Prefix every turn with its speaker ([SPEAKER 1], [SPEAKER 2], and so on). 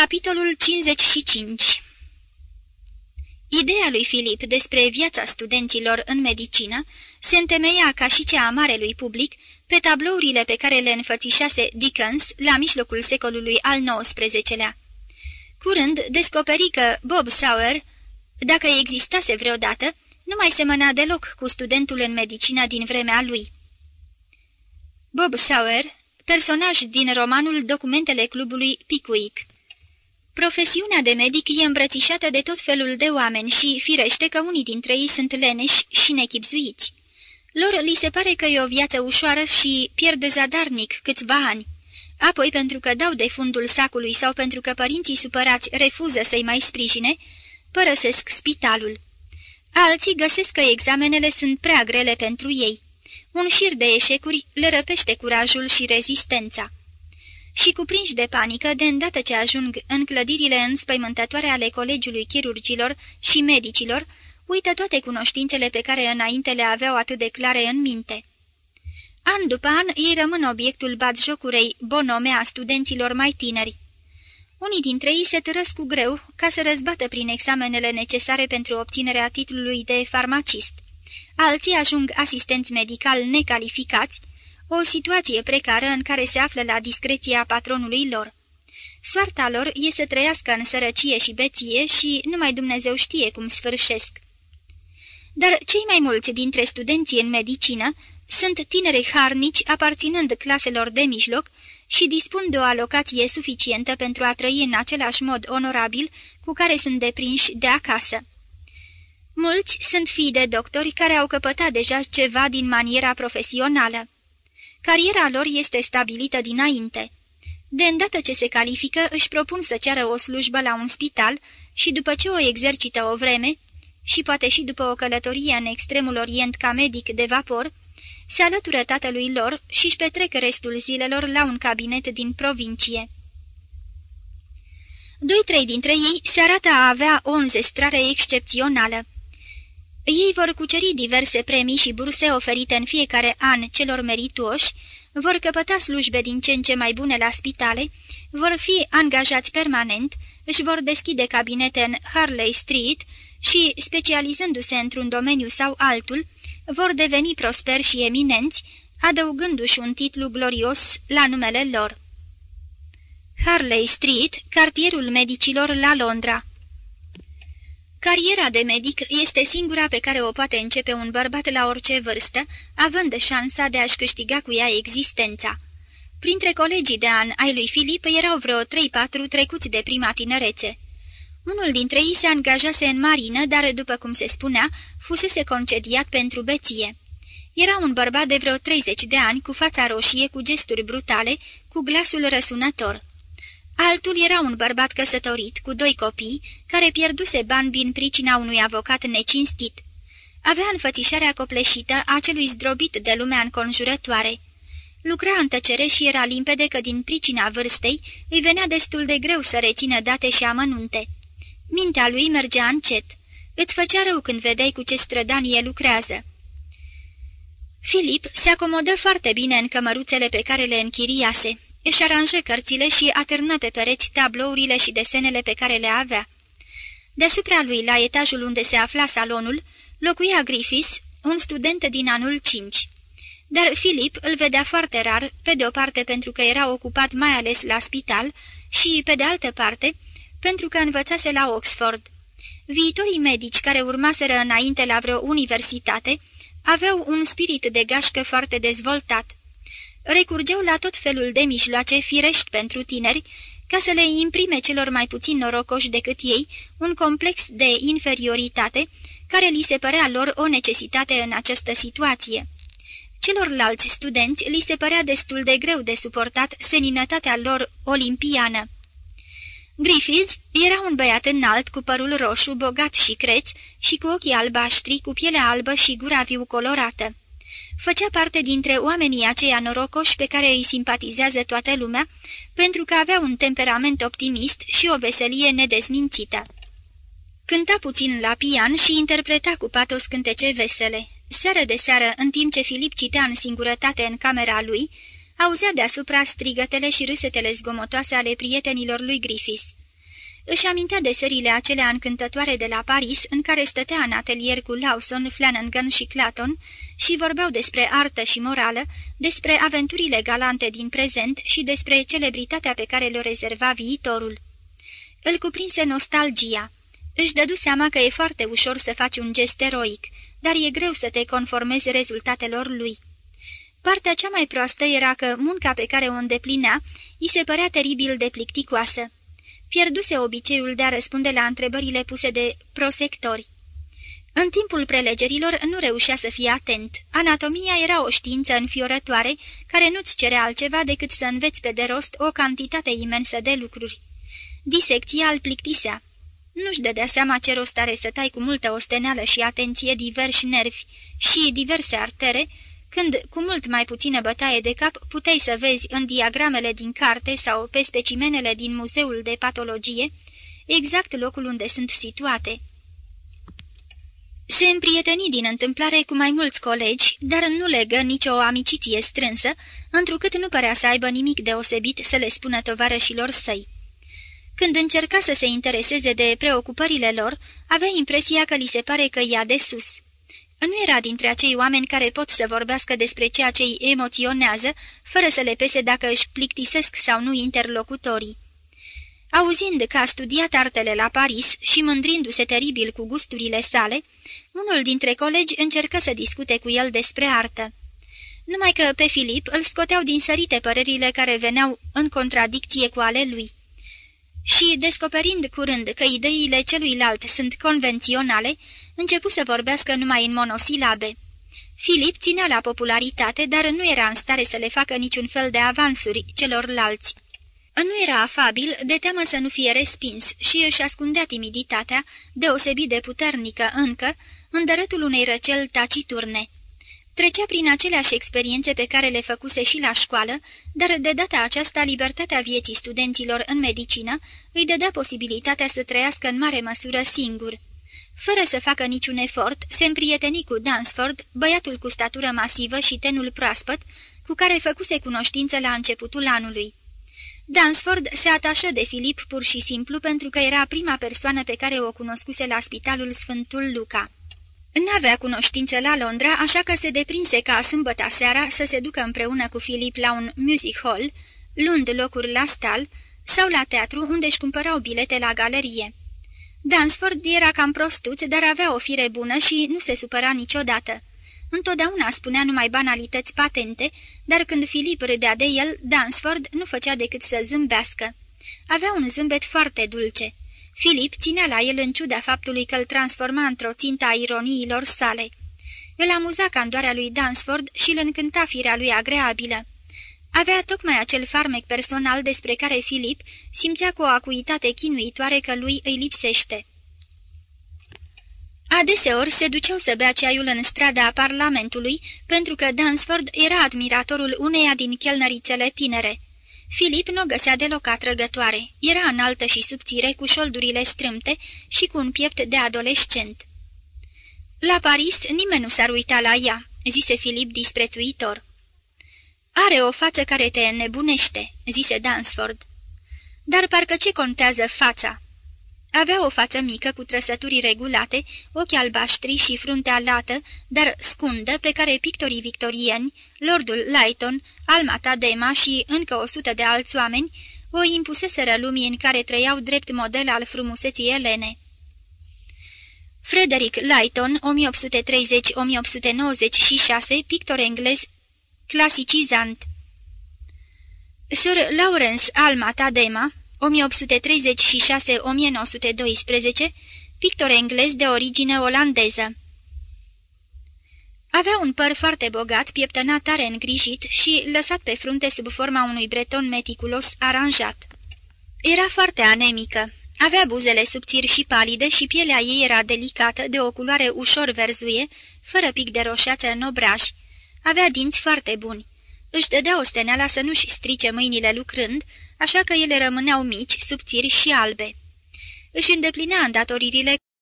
[SPEAKER 1] Capitolul 55 Ideea lui Filip despre viața studenților în medicină se întemeia ca și cea a marelui public pe tablourile pe care le înfățișase Dickens la mijlocul secolului al XIX-lea. Curând descoperi că Bob Sauer, dacă existase vreodată, nu mai semăna deloc cu studentul în medicină din vremea lui. Bob Sauer, personaj din romanul Documentele clubului Pickwick Profesiunea de medic e îmbrățișată de tot felul de oameni și firește că unii dintre ei sunt leneși și nechipzuiți. Lor li se pare că e o viață ușoară și pierd zadarnic câțiva ani. Apoi, pentru că dau de fundul sacului sau pentru că părinții supărați refuză să-i mai sprijine, părăsesc spitalul. Alții găsesc că examenele sunt prea grele pentru ei. Un șir de eșecuri le răpește curajul și rezistența și cuprinși de panică de îndată ce ajung în clădirile înspăimântătoare ale colegiului chirurgilor și medicilor, uită toate cunoștințele pe care înainte le aveau atât de clare în minte. An după an, ei rămân obiectul batjocurei bonome a studenților mai tineri. Unii dintre ei se tărăsc cu greu ca să răzbată prin examenele necesare pentru obținerea titlului de farmacist. Alții ajung asistenți medical necalificați, o situație precară în care se află la discreția patronului lor. Soarta lor e să trăiască în sărăcie și beție și numai Dumnezeu știe cum sfârșesc. Dar cei mai mulți dintre studenții în medicină sunt tineri harnici aparținând claselor de mijloc și dispun de o alocație suficientă pentru a trăi în același mod onorabil cu care sunt deprinși de acasă. Mulți sunt fii de doctori care au căpătat deja ceva din maniera profesională. Cariera lor este stabilită dinainte. De îndată ce se califică, își propun să ceară o slujbă la un spital și după ce o exercită o vreme, și poate și după o călătorie în extremul orient ca medic de vapor, se alătură tatălui lor și își petrec restul zilelor la un cabinet din provincie. Doi-trei dintre ei se arată a avea o înzestrare excepțională. Ei vor cuceri diverse premii și burse oferite în fiecare an celor merituoși, vor căpăta slujbe din ce în ce mai bune la spitale, vor fi angajați permanent, își vor deschide cabinete în Harley Street și, specializându-se într-un domeniu sau altul, vor deveni prosperi și eminenți, adăugându-și un titlu glorios la numele lor. Harley Street, cartierul medicilor la Londra Cariera de medic este singura pe care o poate începe un bărbat la orice vârstă, având șansa de a-și câștiga cu ea existența. Printre colegii de an ai lui Filip erau vreo 3-4 trecuți de prima tinerețe. Unul dintre ei se angajase în marină, dar, după cum se spunea, fusese concediat pentru beție. Era un bărbat de vreo 30 de ani, cu fața roșie, cu gesturi brutale, cu glasul răsunător. Altul era un bărbat căsătorit, cu doi copii, care pierduse bani din pricina unui avocat necinstit. Avea înfățișarea copleșită a celui zdrobit de lumea înconjurătoare. Lucra în tăcere și era limpede că din pricina vârstei îi venea destul de greu să rețină date și amănunte. Mintea lui mergea încet. Îți făcea rău când vedeai cu ce strădanie lucrează. Filip se acomodă foarte bine în cămăruțele pe care le închiriase își aranjă cărțile și atârnă pe pereți tablourile și desenele pe care le avea. Deasupra lui, la etajul unde se afla salonul, locuia Griffiths, un student din anul 5. Dar Philip îl vedea foarte rar, pe de o parte pentru că era ocupat mai ales la spital și, pe de altă parte, pentru că învățase la Oxford. Viitorii medici care urmaseră înainte la vreo universitate aveau un spirit de gașcă foarte dezvoltat recurgeau la tot felul de mijloace firești pentru tineri, ca să le imprime celor mai puțin norocoși decât ei un complex de inferioritate, care li se părea lor o necesitate în această situație. Celorlalți studenți li se părea destul de greu de suportat seninătatea lor olimpiană. Griffiths era un băiat înalt cu părul roșu, bogat și creț și cu ochii albaștri, cu pielea albă și gura viu colorată făcea parte dintre oamenii aceia norocoși pe care îi simpatizează toată lumea, pentru că avea un temperament optimist și o veselie nedezmințită. Cânta puțin la pian și interpreta cu patos cântece vesele. Seară de seară, în timp ce Filip citea în singurătate în camera lui, auzea deasupra strigătele și râsetele zgomotoase ale prietenilor lui Griffiths. Își amintea de serile acelea încântătoare de la Paris, în care stătea în atelier cu Lawson, Flanagan și Claton și vorbeau despre artă și morală, despre aventurile galante din prezent și despre celebritatea pe care le rezerva viitorul. Îl cuprinse nostalgia. Își dădu seama că e foarte ușor să faci un gest eroic, dar e greu să te conformezi rezultatelor lui. Partea cea mai proastă era că munca pe care o îndeplinea îi se părea teribil de plicticoasă. Pierduse obiceiul de a răspunde la întrebările puse de prosectori. În timpul prelegerilor nu reușea să fie atent. Anatomia era o știință înfiorătoare, care nu-ți cerea altceva decât să înveți pe de rost o cantitate imensă de lucruri. Disecția îl plictisea. Nu-și dădea seama ce rost are să tai cu multă osteneală și atenție diversi nervi și diverse artere, când, cu mult mai puțină bătaie de cap, puteai să vezi în diagramele din carte sau pe specimenele din muzeul de patologie exact locul unde sunt situate. Se împrieteni din întâmplare cu mai mulți colegi, dar nu legă nicio amiciție strânsă, întrucât nu părea să aibă nimic deosebit să le spună tovarășilor săi. Când încerca să se intereseze de preocupările lor, avea impresia că li se pare că ia de sus. Nu era dintre acei oameni care pot să vorbească despre ceea ce îi emoționează, fără să le pese dacă își plictisesc sau nu interlocutorii. Auzind că a studiat artele la Paris și mândrindu-se teribil cu gusturile sale, unul dintre colegi încercă să discute cu el despre artă. Numai că pe Filip îl scoteau din sărite părerile care veneau în contradicție cu ale lui și, descoperind curând că ideile celuilalt sunt convenționale, începu să vorbească numai în monosilabe. Filip ținea la popularitate, dar nu era în stare să le facă niciun fel de avansuri celorlalți. Nu era afabil, de teamă să nu fie respins și își ascundea timiditatea, deosebit de puternică încă, în dărătul unei răcel taciturne. Trecea prin aceleași experiențe pe care le făcuse și la școală, dar de data aceasta libertatea vieții studenților în medicină îi dădea posibilitatea să trăiască în mare măsură singur. Fără să facă niciun efort, se împrieteni cu Dansford, băiatul cu statură masivă și tenul proaspăt, cu care făcuse cunoștință la începutul anului. Dansford se atașă de Filip pur și simplu pentru că era prima persoană pe care o cunoscuse la spitalul Sfântul Luca. N-avea cunoștință la Londra, așa că se deprinse ca sâmbătă seara să se ducă împreună cu Filip la un music hall, luând locuri la stal sau la teatru unde își cumpărau bilete la galerie. Dansford era cam prostuț, dar avea o fire bună și nu se supăra niciodată. Întotdeauna spunea numai banalități patente, dar când Filip râdea de el, Dansford nu făcea decât să zâmbească. Avea un zâmbet foarte dulce. Filip ținea la el în ciuda faptului că îl transforma într-o țintă a ironiilor sale. Îl amuza candoarea lui Dansford și îl încânta firea lui agreabilă. Avea tocmai acel farmec personal despre care Filip simțea cu o acuitate chinuitoare că lui îi lipsește. Adeseori se duceau să bea ceaiul în strada Parlamentului, pentru că Dansford era admiratorul uneia din chelnărițele tinere. Filip nu o găsea deloc atrăgătoare. Era înaltă și subțire, cu șoldurile strâmte și cu un piept de adolescent. La Paris nimeni nu s-ar uita la ea," zise Filip disprețuitor. Are o față care te înnebunește," zise Dansford. Dar parcă ce contează fața?" Avea o față mică cu trăsături regulate, ochi albaștri și fruntea lată, dar scundă, pe care pictorii victorieni, Lordul Lighton, Alma Tadema și încă o sută de alți oameni o impuseseră lumii în care trăiau drept model al frumuseții elene. Frederick Lighton, 1830-1896, pictor englez clasicizant. Sir Lawrence Alma Tadema, 1836-1912, pictor englez de origine olandeză. Avea un păr foarte bogat, pieptănat tare îngrijit și lăsat pe frunte sub forma unui breton meticulos aranjat. Era foarte anemică. Avea buzele subțiri și palide și pielea ei era delicată, de o culoare ușor verzuie, fără pic de roșeață în obraj. Avea dinți foarte buni. Își dădea osteneala să nu-și strice mâinile lucrând, așa că ele rămâneau mici, subțiri și albe. Își îndeplinea îndatoririle